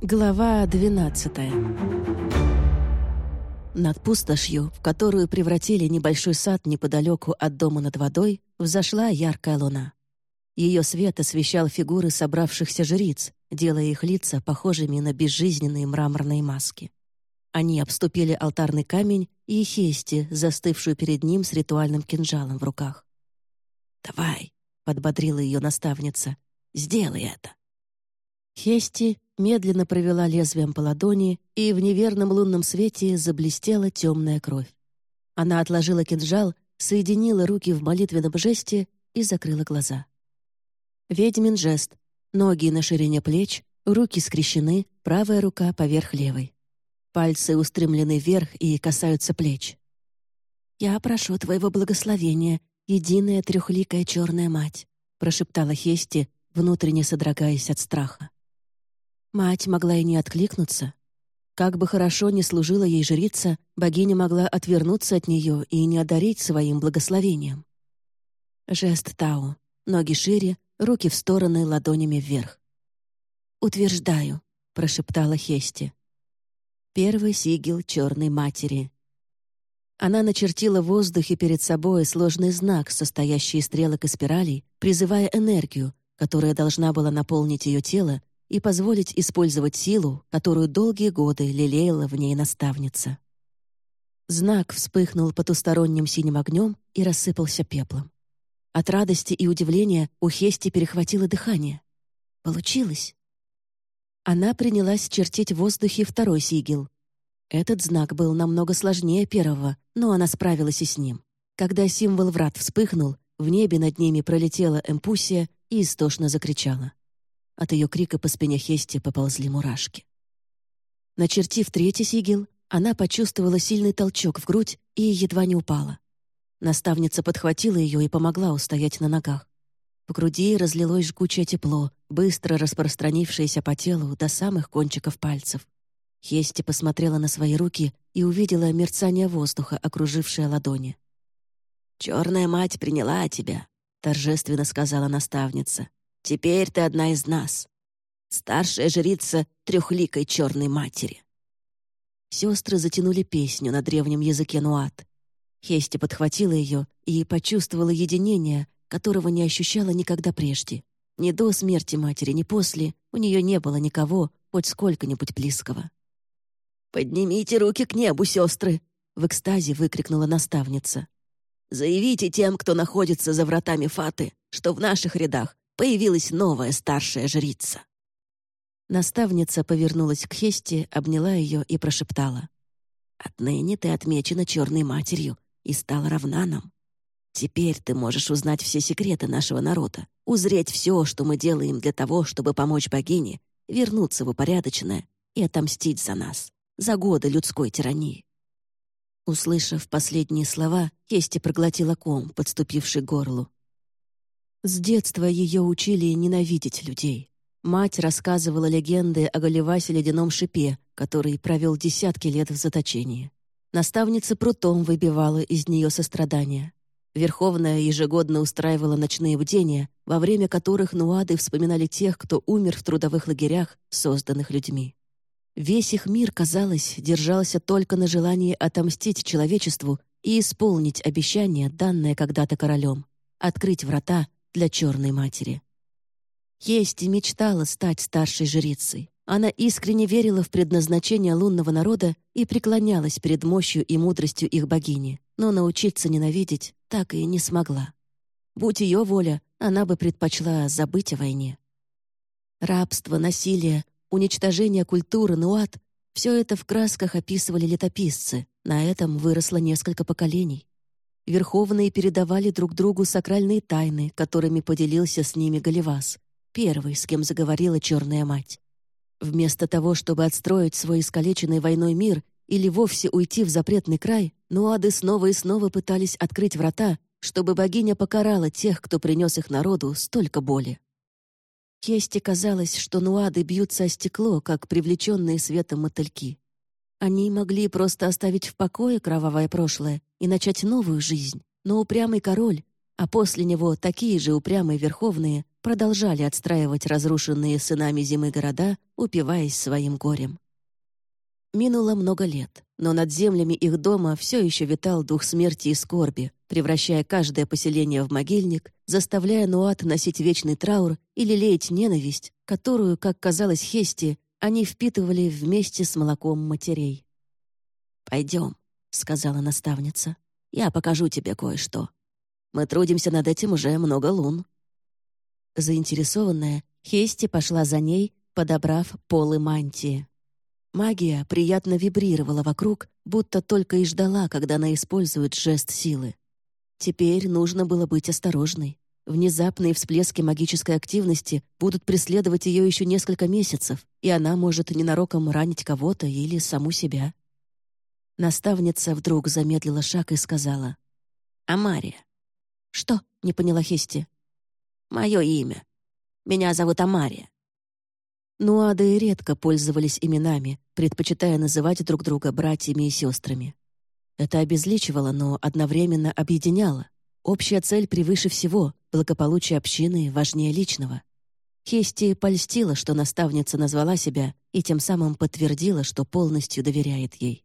Глава 12 Над пустошью, в которую превратили небольшой сад неподалеку от дома над водой, взошла яркая луна. Ее свет освещал фигуры собравшихся жриц, делая их лица похожими на безжизненные мраморные маски. Они обступили алтарный камень и Хести, застывшую перед ним с ритуальным кинжалом в руках. «Давай», — подбодрила ее наставница, — «сделай это». Хести медленно провела лезвием по ладони, и в неверном лунном свете заблестела темная кровь. Она отложила кинжал, соединила руки в молитвенном жесте и закрыла глаза. Ведьмин жест. Ноги на ширине плеч, руки скрещены, правая рука поверх левой. Пальцы устремлены вверх и касаются плеч. «Я прошу твоего благословения, единая трехликая черная мать», прошептала Хести, внутренне содрогаясь от страха. Мать могла и не откликнуться. Как бы хорошо ни служила ей жрица, богиня могла отвернуться от нее и не одарить своим благословением. Жест Тау. Ноги шире, руки в стороны, ладонями вверх. «Утверждаю», — прошептала Хести. Первый сигил черной матери. Она начертила в воздухе перед собой сложный знак, состоящий из стрелок и спиралей, призывая энергию, которая должна была наполнить ее тело и позволить использовать силу, которую долгие годы лелеяла в ней наставница. Знак вспыхнул потусторонним синим огнем и рассыпался пеплом. От радости и удивления у Хести перехватило дыхание. Получилось. Она принялась чертить в воздухе второй сигил. Этот знак был намного сложнее первого, но она справилась и с ним. Когда символ врат вспыхнул, в небе над ними пролетела Эмпусия и истошно закричала. От ее крика по спине Хести поползли мурашки. Начертив третий сигил, она почувствовала сильный толчок в грудь и едва не упала. Наставница подхватила ее и помогла устоять на ногах. В груди разлилось жгучее тепло, быстро распространившееся по телу до самых кончиков пальцев. Хести посмотрела на свои руки и увидела мерцание воздуха, окружившее ладони. «Черная мать приняла тебя», — торжественно сказала наставница. Теперь ты одна из нас. Старшая жрица трехликой черной матери». Сестры затянули песню на древнем языке нуат. Хести подхватила ее и почувствовала единение, которого не ощущала никогда прежде. Ни до смерти матери, ни после у нее не было никого, хоть сколько-нибудь близкого. «Поднимите руки к небу, сестры!» — в экстазе выкрикнула наставница. «Заявите тем, кто находится за вратами Фаты, что в наших рядах появилась новая старшая жрица. Наставница повернулась к Хесте, обняла ее и прошептала. «Отныне ты отмечена черной матерью и стала равна нам. Теперь ты можешь узнать все секреты нашего народа, узреть все, что мы делаем для того, чтобы помочь богине вернуться в упорядоченное и отомстить за нас, за годы людской тирании». Услышав последние слова, Хести проглотила ком, подступивший к горлу. С детства ее учили ненавидеть людей. Мать рассказывала легенды о Галивасе ледяном шипе, который провел десятки лет в заточении. Наставница прутом выбивала из нее сострадания. Верховная ежегодно устраивала ночные бдения, во время которых нуады вспоминали тех, кто умер в трудовых лагерях, созданных людьми. Весь их мир, казалось, держался только на желании отомстить человечеству и исполнить обещание, данное когда-то королем — открыть врата для черной матери. Есть и мечтала стать старшей жрицей. Она искренне верила в предназначение лунного народа и преклонялась перед мощью и мудростью их богини, но научиться ненавидеть так и не смогла. Будь ее воля, она бы предпочла забыть о войне. Рабство, насилие, уничтожение культуры, нуат — все это в красках описывали летописцы. На этом выросло несколько поколений. Верховные передавали друг другу сакральные тайны, которыми поделился с ними Галивас, первый, с кем заговорила Черная Мать. Вместо того, чтобы отстроить свой искалеченный войной мир или вовсе уйти в запретный край, нуады снова и снова пытались открыть врата, чтобы богиня покарала тех, кто принес их народу столько боли. Кесте казалось, что нуады бьются о стекло, как привлеченные светом мотыльки. Они могли просто оставить в покое кровавое прошлое и начать новую жизнь, но упрямый король, а после него такие же упрямые верховные, продолжали отстраивать разрушенные сынами зимы города, упиваясь своим горем. Минуло много лет, но над землями их дома все еще витал дух смерти и скорби, превращая каждое поселение в могильник, заставляя Нуат носить вечный траур и лелеять ненависть, которую, как казалось Хести, они впитывали вместе с молоком матерей. «Пойдем», — сказала наставница. «Я покажу тебе кое-что. Мы трудимся над этим уже много лун». Заинтересованная, Хести пошла за ней, подобрав полы мантии. Магия приятно вибрировала вокруг, будто только и ждала, когда она использует жест силы. Теперь нужно было быть осторожной. Внезапные всплески магической активности будут преследовать ее еще несколько месяцев, и она может ненароком ранить кого-то или саму себя. Наставница вдруг замедлила шаг и сказала. «Амария». «Что?» — не поняла Хести. «Мое имя. Меня зовут Амария». Нуады редко пользовались именами, предпочитая называть друг друга братьями и сестрами. Это обезличивало, но одновременно объединяло. Общая цель превыше всего, благополучие общины важнее личного. Хести польстила, что наставница назвала себя, и тем самым подтвердила, что полностью доверяет ей.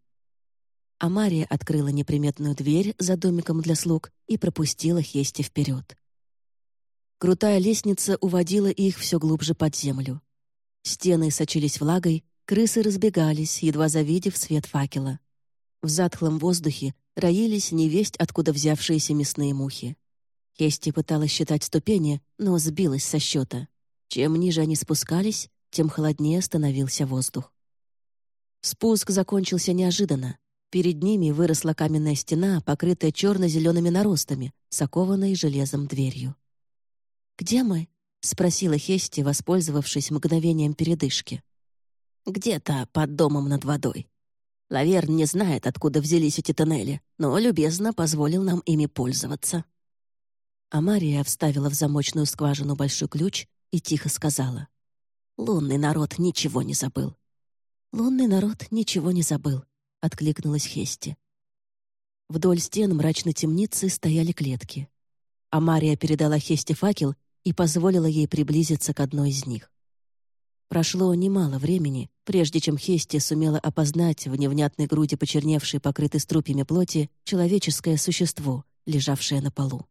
А Мария открыла неприметную дверь за домиком для слуг и пропустила Хести вперед. Крутая лестница уводила их все глубже под землю. Стены сочились влагой, крысы разбегались, едва завидев свет факела. В затхлом воздухе роились невесть, откуда взявшиеся мясные мухи. Хести пыталась считать ступени, но сбилась со счета. Чем ниже они спускались, тем холоднее становился воздух. Спуск закончился неожиданно. Перед ними выросла каменная стена, покрытая черно-зелеными наростами, с железом дверью. «Где мы?» — спросила Хести, воспользовавшись мгновением передышки. «Где-то под домом над водой. Лаверн не знает, откуда взялись эти тоннели, но любезно позволил нам ими пользоваться». А Мария вставила в замочную скважину большой ключ и тихо сказала. «Лунный народ ничего не забыл». «Лунный народ ничего не забыл», откликнулась Хести. Вдоль стен мрачной темницы стояли клетки. А Мария передала Хесте факел и позволила ей приблизиться к одной из них. Прошло немало времени, прежде чем Хести сумела опознать в невнятной груди почерневшей, покрытой струпьями плоти, человеческое существо, лежавшее на полу.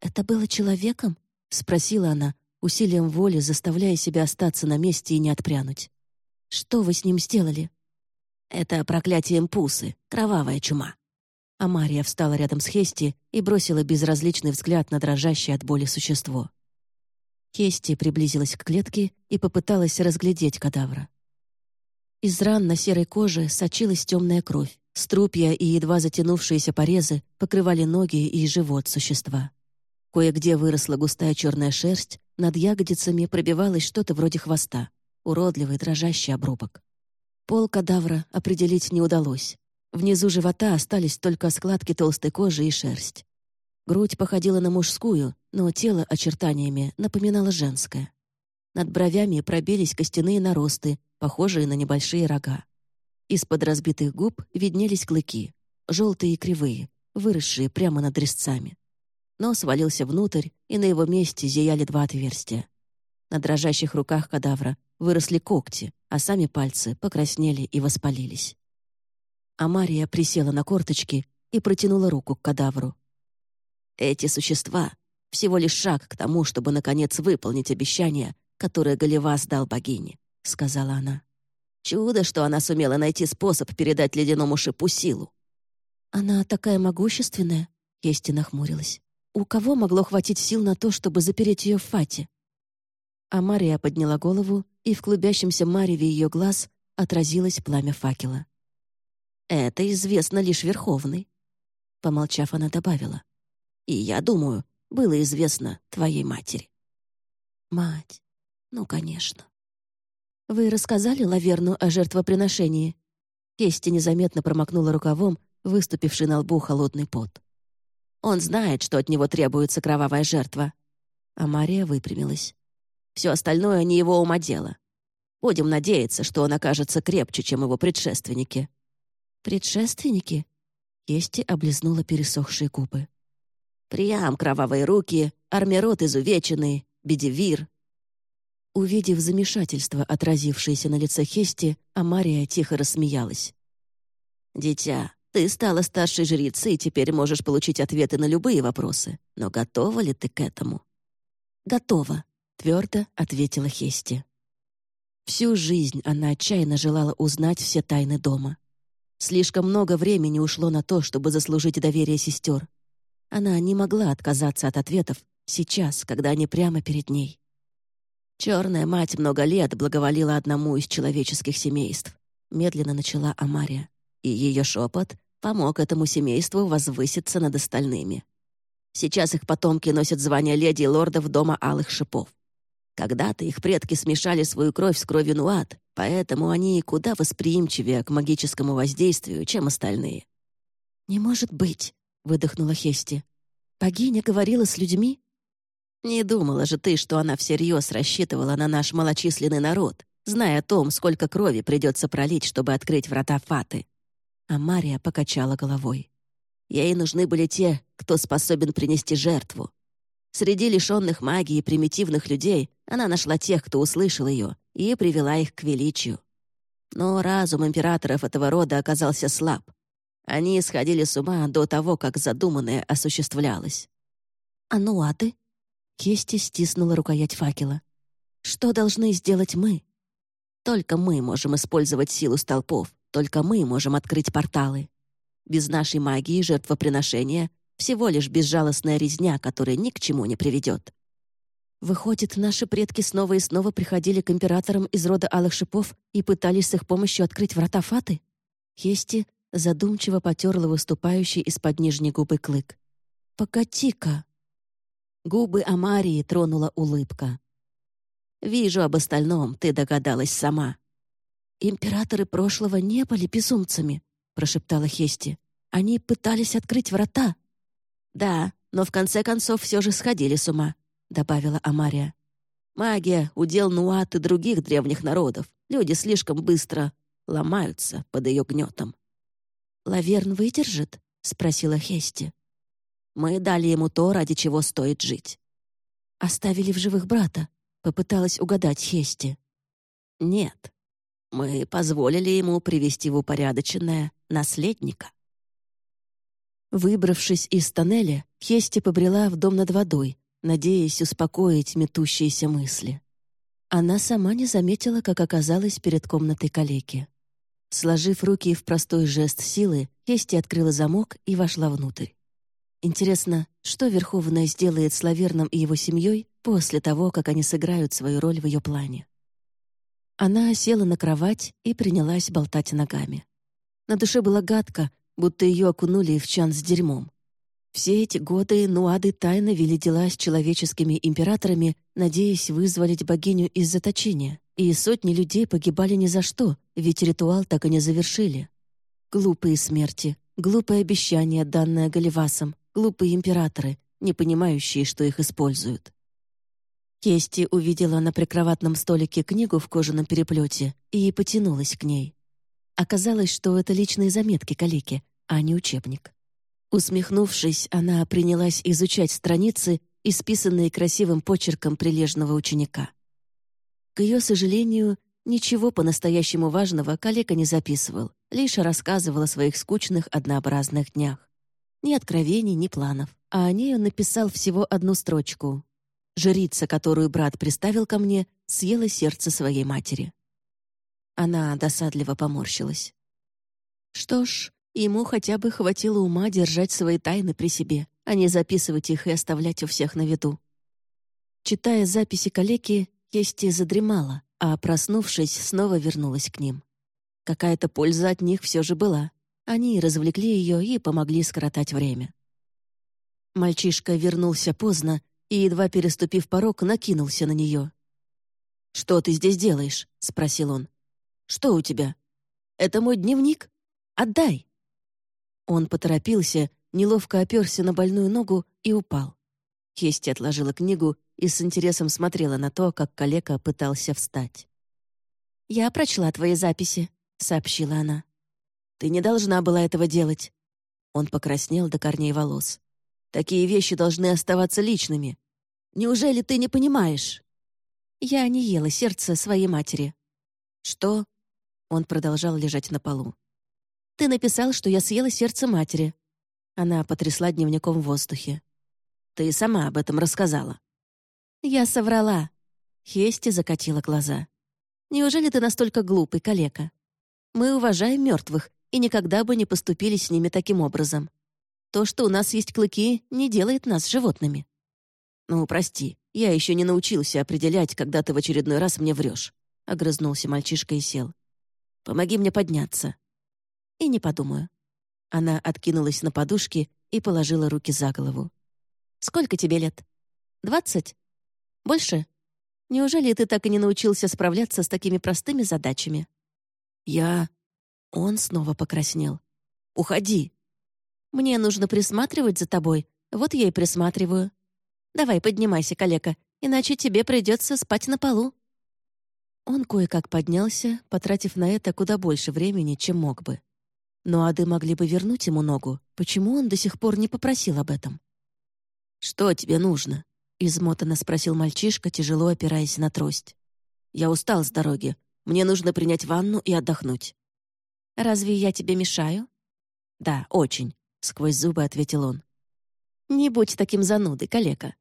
«Это было человеком?» — спросила она, усилием воли заставляя себя остаться на месте и не отпрянуть. «Что вы с ним сделали?» Это проклятие Мпусы, кровавая чума. А Мария встала рядом с Хести и бросила безразличный взгляд на дрожащее от боли существо. Хести приблизилась к клетке и попыталась разглядеть кадавра. Из ран на серой коже сочилась темная кровь. Струпья и едва затянувшиеся порезы покрывали ноги и живот существа. Кое-где выросла густая черная шерсть, над ягодицами пробивалось что-то вроде хвоста, уродливый дрожащий обрубок. Пол кадавра определить не удалось. Внизу живота остались только складки толстой кожи и шерсть. Грудь походила на мужскую, но тело очертаниями напоминало женское. Над бровями пробились костяные наросты, похожие на небольшие рога. Из-под разбитых губ виднелись клыки, желтые и кривые, выросшие прямо над резцами. Нос валился внутрь, и на его месте зияли два отверстия. На дрожащих руках кадавра выросли когти, а сами пальцы покраснели и воспалились. А Мария присела на корточки и протянула руку к кадавру. «Эти существа — всего лишь шаг к тому, чтобы, наконец, выполнить обещание, которое Галивас дал богине», — сказала она. «Чудо, что она сумела найти способ передать ледяному шипу силу». «Она такая могущественная», — Кести нахмурилась. «У кого могло хватить сил на то, чтобы запереть ее в фате?» А Мария подняла голову, и в клубящемся мареве ее глаз отразилось пламя факела. «Это известно лишь Верховной». Помолчав, она добавила. «И я думаю, было известно твоей матери». «Мать? Ну, конечно». «Вы рассказали Лаверну о жертвоприношении?» Кести незаметно промокнула рукавом, выступивший на лбу холодный пот. «Он знает, что от него требуется кровавая жертва». А Мария выпрямилась. Все остальное не его ума дело. Будем надеяться, что он окажется крепче, чем его предшественники». «Предшественники?» Кести облизнула пересохшие губы. «Приям кровавые руки, армирот изувеченный, Бедивир. Увидев замешательство, отразившееся на лице Хести, Амария тихо рассмеялась. «Дитя, ты стала старшей жрицей и теперь можешь получить ответы на любые вопросы. Но готова ли ты к этому?» «Готова», — твердо ответила Хести. Всю жизнь она отчаянно желала узнать все тайны дома. Слишком много времени ушло на то, чтобы заслужить доверие сестер. Она не могла отказаться от ответов сейчас, когда они прямо перед ней. Черная мать много лет благоволила одному из человеческих семейств, медленно начала Амария, и ее шепот помог этому семейству возвыситься над остальными. Сейчас их потомки носят звание леди и лордов Дома Алых Шипов. Когда-то их предки смешали свою кровь с кровью Нуат, поэтому они куда восприимчивее к магическому воздействию, чем остальные. «Не может быть», — выдохнула Хести. «Богиня говорила с людьми?» «Не думала же ты, что она всерьез рассчитывала на наш малочисленный народ, зная о том, сколько крови придется пролить, чтобы открыть врата Фаты». А Мария покачала головой. Ей нужны были те, кто способен принести жертву, Среди лишенных магии примитивных людей она нашла тех, кто услышал ее, и привела их к величию. Но разум императоров этого рода оказался слаб. Они сходили с ума до того, как задуманное осуществлялось. «А ну а ты?» Кисти стиснула рукоять факела. «Что должны сделать мы?» «Только мы можем использовать силу столпов, только мы можем открыть порталы. Без нашей магии жертвоприношения всего лишь безжалостная резня, которая ни к чему не приведет. Выходит, наши предки снова и снова приходили к императорам из рода Алых Шипов и пытались с их помощью открыть врата Фаты? Хести задумчиво потерла выступающий из-под нижней губы клык. «Покати-ка!» Губы Амарии тронула улыбка. «Вижу, об остальном ты догадалась сама». «Императоры прошлого не были безумцами», — прошептала Хести. «Они пытались открыть врата». «Да, но в конце концов все же сходили с ума», — добавила Амария. «Магия — удел Нуат и других древних народов. Люди слишком быстро ломаются под ее гнетом». «Лаверн выдержит?» — спросила Хести. «Мы дали ему то, ради чего стоит жить». «Оставили в живых брата?» — попыталась угадать Хести. «Нет. Мы позволили ему привести в упорядоченное наследника». Выбравшись из тоннеля, Хести побрела в дом над водой, надеясь успокоить метущиеся мысли. Она сама не заметила, как оказалась перед комнатой калеки. Сложив руки в простой жест силы, Хести открыла замок и вошла внутрь. Интересно, что Верховная сделает с Лаверном и его семьей после того, как они сыграют свою роль в ее плане? Она села на кровать и принялась болтать ногами. На душе было гадко, будто ее окунули в чан с дерьмом. Все эти годы Нуады тайно вели дела с человеческими императорами, надеясь вызволить богиню из заточения, и сотни людей погибали ни за что, ведь ритуал так и не завершили. Глупые смерти, глупое обещание, данное Галивасом, глупые императоры, не понимающие, что их используют. Кести увидела на прикроватном столике книгу в кожаном переплете и потянулась к ней. Оказалось, что это личные заметки калеки, а не учебник. Усмехнувшись, она принялась изучать страницы, исписанные красивым почерком прилежного ученика. К ее сожалению, ничего по-настоящему важного калека не записывал, лишь рассказывал о своих скучных однообразных днях. Ни откровений, ни планов. А о ней он написал всего одну строчку. «Жрица, которую брат приставил ко мне, съела сердце своей матери». Она досадливо поморщилась. Что ж, ему хотя бы хватило ума держать свои тайны при себе, а не записывать их и оставлять у всех на виду. Читая записи калеки, Кести задремала, а, проснувшись, снова вернулась к ним. Какая-то польза от них все же была. Они развлекли ее и помогли скоротать время. Мальчишка вернулся поздно и, едва переступив порог, накинулся на нее. «Что ты здесь делаешь?» — спросил он. Что у тебя? Это мой дневник. Отдай!» Он поторопился, неловко оперся на больную ногу и упал. Хести отложила книгу и с интересом смотрела на то, как калека пытался встать. «Я прочла твои записи», — сообщила она. «Ты не должна была этого делать». Он покраснел до корней волос. «Такие вещи должны оставаться личными. Неужели ты не понимаешь?» Я не ела сердце своей матери. «Что?» Он продолжал лежать на полу. «Ты написал, что я съела сердце матери». Она потрясла дневником в воздухе. «Ты сама об этом рассказала». «Я соврала». Хести закатила глаза. «Неужели ты настолько глупый, калека? Мы уважаем мертвых и никогда бы не поступили с ними таким образом. То, что у нас есть клыки, не делает нас животными». «Ну, прости, я еще не научился определять, когда ты в очередной раз мне врешь», — огрызнулся мальчишка и сел. «Помоги мне подняться». «И не подумаю». Она откинулась на подушки и положила руки за голову. «Сколько тебе лет? Двадцать? Больше? Неужели ты так и не научился справляться с такими простыми задачами?» «Я...» Он снова покраснел. «Уходи!» «Мне нужно присматривать за тобой, вот я и присматриваю. Давай, поднимайся, калека, иначе тебе придется спать на полу». Он кое-как поднялся, потратив на это куда больше времени, чем мог бы. Но ады могли бы вернуть ему ногу. Почему он до сих пор не попросил об этом? «Что тебе нужно?» — измотанно спросил мальчишка, тяжело опираясь на трость. «Я устал с дороги. Мне нужно принять ванну и отдохнуть». «Разве я тебе мешаю?» «Да, очень», — сквозь зубы ответил он. «Не будь таким занудой, калека.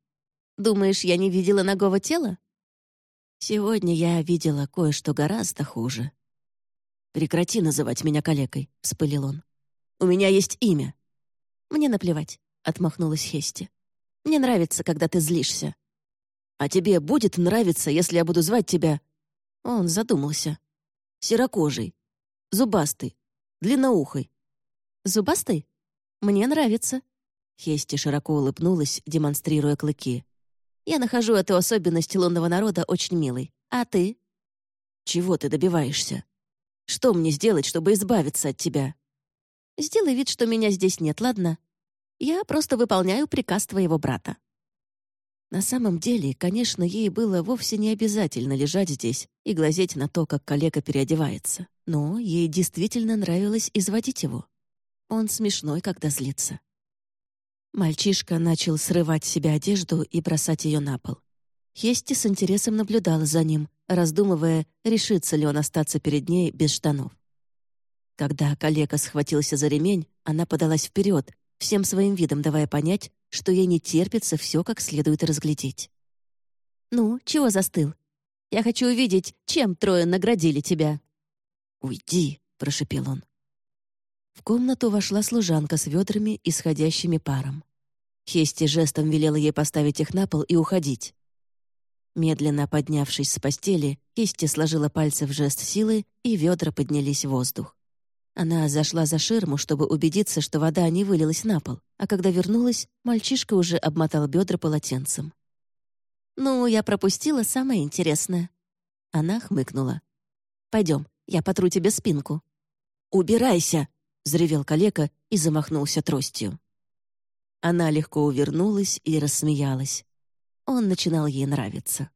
Думаешь, я не видела ногого тела? Сегодня я видела кое-что гораздо хуже. «Прекрати называть меня калекой», — вспылил он. «У меня есть имя». «Мне наплевать», — отмахнулась Хести. «Мне нравится, когда ты злишься». «А тебе будет нравиться, если я буду звать тебя...» Он задумался. «Серокожий, зубастый, длинноухой». «Зубастый? Мне нравится». Хести широко улыбнулась, демонстрируя клыки. Я нахожу эту особенность лунного народа очень милой. А ты? Чего ты добиваешься? Что мне сделать, чтобы избавиться от тебя? Сделай вид, что меня здесь нет, ладно? Я просто выполняю приказ твоего брата. На самом деле, конечно, ей было вовсе не обязательно лежать здесь и глазеть на то, как коллега переодевается. Но ей действительно нравилось изводить его. Он смешной, когда злится. Мальчишка начал срывать с себя одежду и бросать ее на пол. Хести с интересом наблюдала за ним, раздумывая, решится ли он остаться перед ней без штанов. Когда коллега схватился за ремень, она подалась вперед, всем своим видом давая понять, что ей не терпится все как следует разглядеть. «Ну, чего застыл? Я хочу увидеть, чем трое наградили тебя». «Уйди», — прошепел он. В комнату вошла служанка с ведрами, исходящими паром. Хести жестом велела ей поставить их на пол и уходить. Медленно поднявшись с постели, Хести сложила пальцы в жест силы, и ведра поднялись в воздух. Она зашла за ширму, чтобы убедиться, что вода не вылилась на пол, а когда вернулась, мальчишка уже обмотал бедра полотенцем. «Ну, я пропустила самое интересное». Она хмыкнула. «Пойдем, я потру тебе спинку». «Убирайся!» — взревел калека и замахнулся тростью. Она легко увернулась и рассмеялась. Он начинал ей нравиться.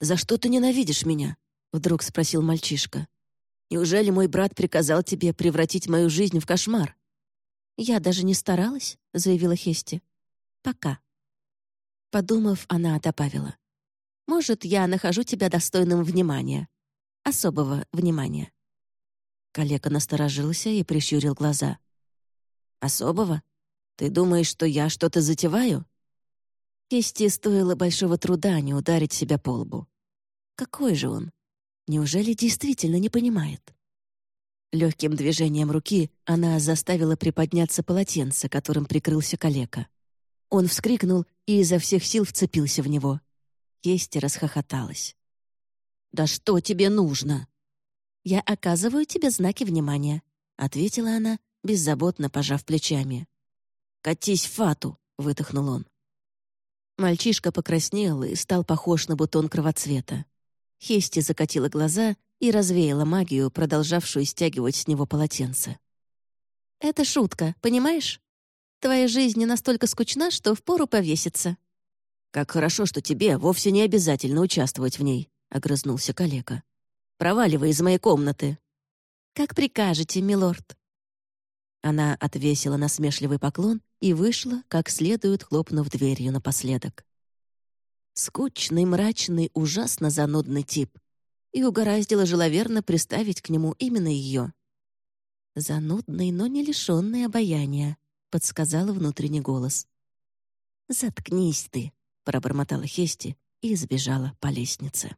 «За что ты ненавидишь меня?» — вдруг спросил мальчишка. «Неужели мой брат приказал тебе превратить мою жизнь в кошмар?» «Я даже не старалась», — заявила Хести. «Пока». Подумав, она добавила. «Может, я нахожу тебя достойным внимания. Особого внимания». Калека насторожился и прищурил глаза. «Особого? Ты думаешь, что я что-то затеваю?» Кисти стоило большого труда не ударить себя по лбу. Какой же он? Неужели действительно не понимает? Легким движением руки она заставила приподняться полотенце, которым прикрылся калека. Он вскрикнул и изо всех сил вцепился в него. Кисти расхохоталась. «Да что тебе нужно?» «Я оказываю тебе знаки внимания», — ответила она, беззаботно пожав плечами. «Катись фату», — выдохнул он. Мальчишка покраснел и стал похож на бутон кровоцвета. Хести закатила глаза и развеяла магию, продолжавшую стягивать с него полотенце. «Это шутка, понимаешь? Твоя жизнь не настолько скучна, что впору повеситься». «Как хорошо, что тебе вовсе не обязательно участвовать в ней», — огрызнулся калека. Проваливай из моей комнаты». «Как прикажете, милорд». Она отвесила насмешливый поклон и вышла, как следует хлопнув дверью напоследок. Скучный, мрачный, ужасно занудный тип. И угораздило же лаверно приставить к нему именно ее. «Занудный, но не лишенный обаяния», — подсказал внутренний голос. «Заткнись ты», — пробормотала Хести и сбежала по лестнице.